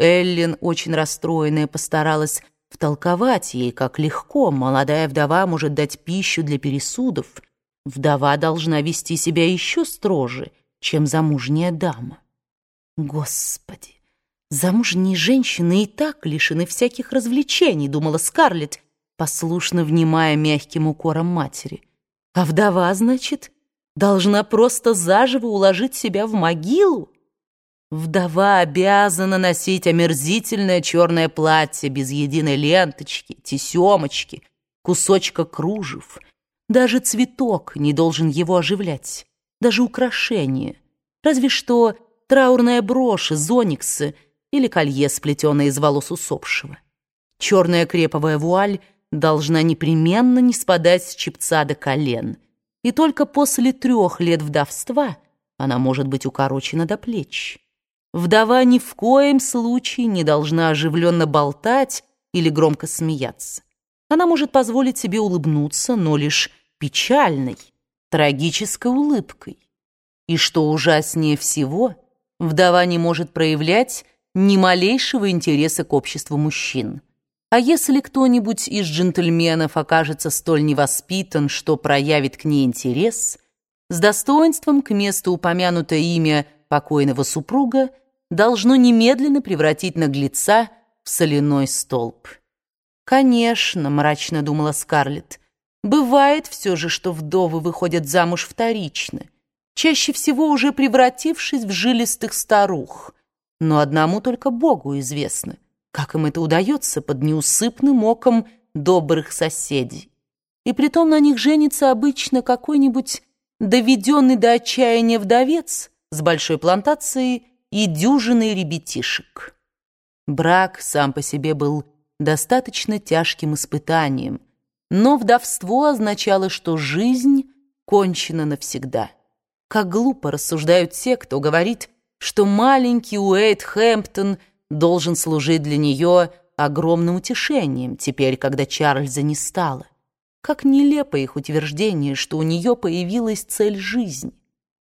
Эллен, очень расстроенная, постаралась втолковать ей, как легко молодая вдова может дать пищу для пересудов. Вдова должна вести себя еще строже, чем замужняя дама. Господи, замужние женщины и так лишены всяких развлечений, думала Скарлетт, послушно внимая мягким укором матери. А вдова, значит, должна просто заживо уложить себя в могилу? Вдова обязана носить омерзительное черное платье без единой ленточки, тесемочки, кусочка кружев. Даже цветок не должен его оживлять, даже украшение. Разве что траурная брошь из оникса или колье, сплетенное из волос усопшего. Черная креповая вуаль должна непременно не спадать с чепца до колен, и только после трех лет вдовства она может быть укорочена до плеч. Вдова ни в коем случае не должна оживленно болтать или громко смеяться. Она может позволить себе улыбнуться, но лишь печальной, трагической улыбкой. И что ужаснее всего, вдова не может проявлять ни малейшего интереса к обществу мужчин. А если кто-нибудь из джентльменов окажется столь невоспитан, что проявит к ней интерес, с достоинством к месту упомянутое имя покойного супруга должно немедленно превратить наглеца в соляной столб. «Конечно», — мрачно думала Скарлетт, «бывает все же, что вдовы выходят замуж вторично, чаще всего уже превратившись в жилистых старух, но одному только Богу известно, как им это удается под неусыпным оком добрых соседей. И притом на них женится обычно какой-нибудь доведенный до отчаяния вдовец с большой плантацией и дюжиной ребятишек. Брак сам по себе был достаточно тяжким испытанием, но вдовство означало, что жизнь кончена навсегда. Как глупо рассуждают те, кто говорит, что маленький Уэйт Хэмптон должен служить для нее огромным утешением теперь, когда Чарльза не стало. Как нелепо их утверждение, что у нее появилась цель жизни.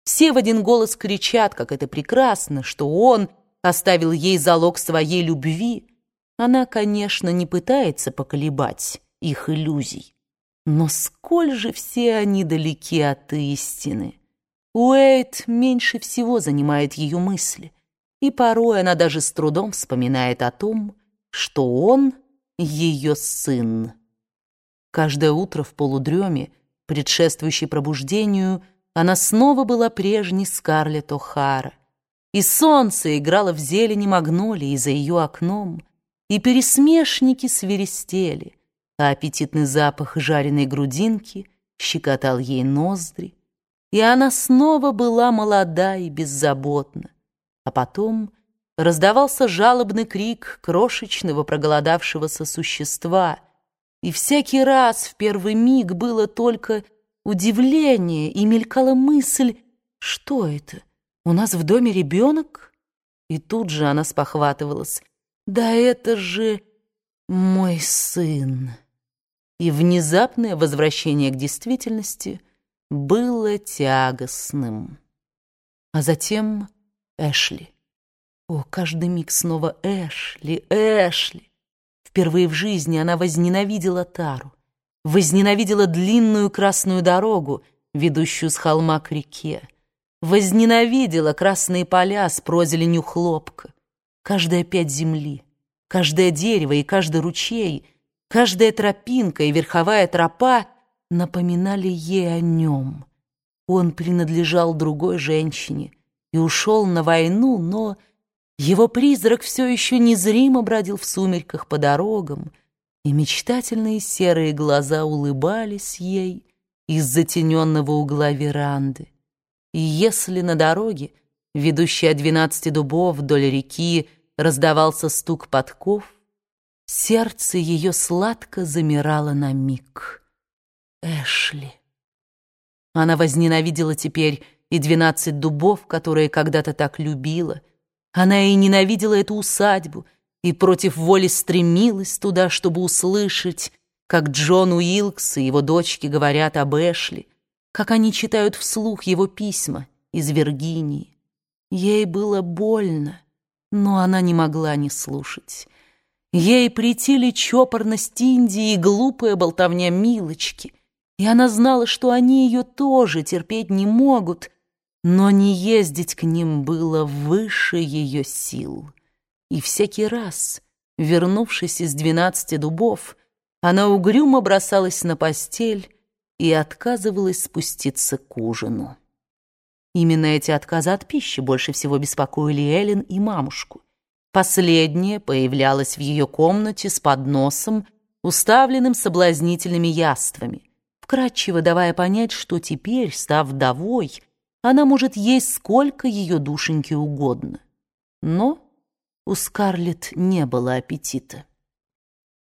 Все в один голос кричат, как это прекрасно, что он оставил ей залог своей любви. Она, конечно, не пытается поколебать их иллюзий. Но сколь же все они далеки от истины. Уэйт меньше всего занимает ее мысли, и порой она даже с трудом вспоминает о том, что он ее сын. Каждое утро в полудреме, предшествующей пробуждению, она снова была прежней Скарлетт О'Хара. И солнце играло в зелени магнолии за ее окном, и пересмешники свиристели, а аппетитный запах жареной грудинки щекотал ей ноздри, и она снова была молода и беззаботна. А потом раздавался жалобный крик крошечного проголодавшегося существа, и всякий раз в первый миг было только удивление и мелькала мысль, что это, у нас в доме ребенок? И тут же она спохватывалась, да это же мой сын. И внезапное возвращение к действительности было тягостным. А затем Эшли. О, каждый миг снова Эшли, Эшли. Впервые в жизни она возненавидела Тару возненавидела длинную красную дорогу, ведущую с холма к реке, возненавидела красные поля с прозеленью хлопка, каждая пять земли, каждое дерево и каждый ручей, каждая тропинка и верховая тропа напоминали ей о нем. Он принадлежал другой женщине и ушел на войну, но его призрак все еще незримо бродил в сумерках по дорогам, и мечтательные серые глаза улыбались ей из затененного угла веранды. И если на дороге, ведущей от двенадцати дубов вдоль реки, раздавался стук подков, сердце ее сладко замирало на миг. Эшли. Она возненавидела теперь и двенадцать дубов, которые когда-то так любила. Она и ненавидела эту усадьбу — и против воли стремилась туда, чтобы услышать, как Джон Уилкс и его дочки говорят об Эшли, как они читают вслух его письма из Виргинии. Ей было больно, Но она не могла не слушать. Ей притили чопорность Индии и глупая болтовня Милочки, и она знала, что они ее тоже терпеть не могут, но не ездить к ним было выше ее сил. И всякий раз, вернувшись из двенадцати дубов, она угрюмо бросалась на постель и отказывалась спуститься к ужину. Именно эти отказы от пищи больше всего беспокоили Эллен и мамушку. Последняя появлялась в ее комнате с подносом, уставленным соблазнительными яствами, вкратчиво давая понять, что теперь, став вдовой, она может есть сколько ее душеньки угодно. Но у Скарлетт не было аппетита.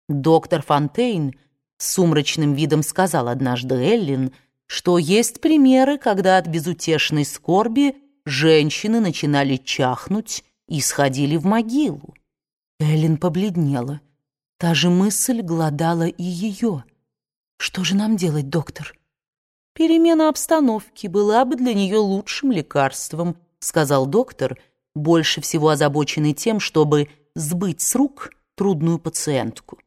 Доктор Фонтейн с сумрачным видом сказал однажды Эллин, что есть примеры, когда от безутешной скорби женщины начинали чахнуть и сходили в могилу. Эллин побледнела. Та же мысль глодала и ее. «Что же нам делать, доктор?» «Перемена обстановки была бы для нее лучшим лекарством», сказал доктор, больше всего озабоченный тем, чтобы сбыть с рук трудную пациентку.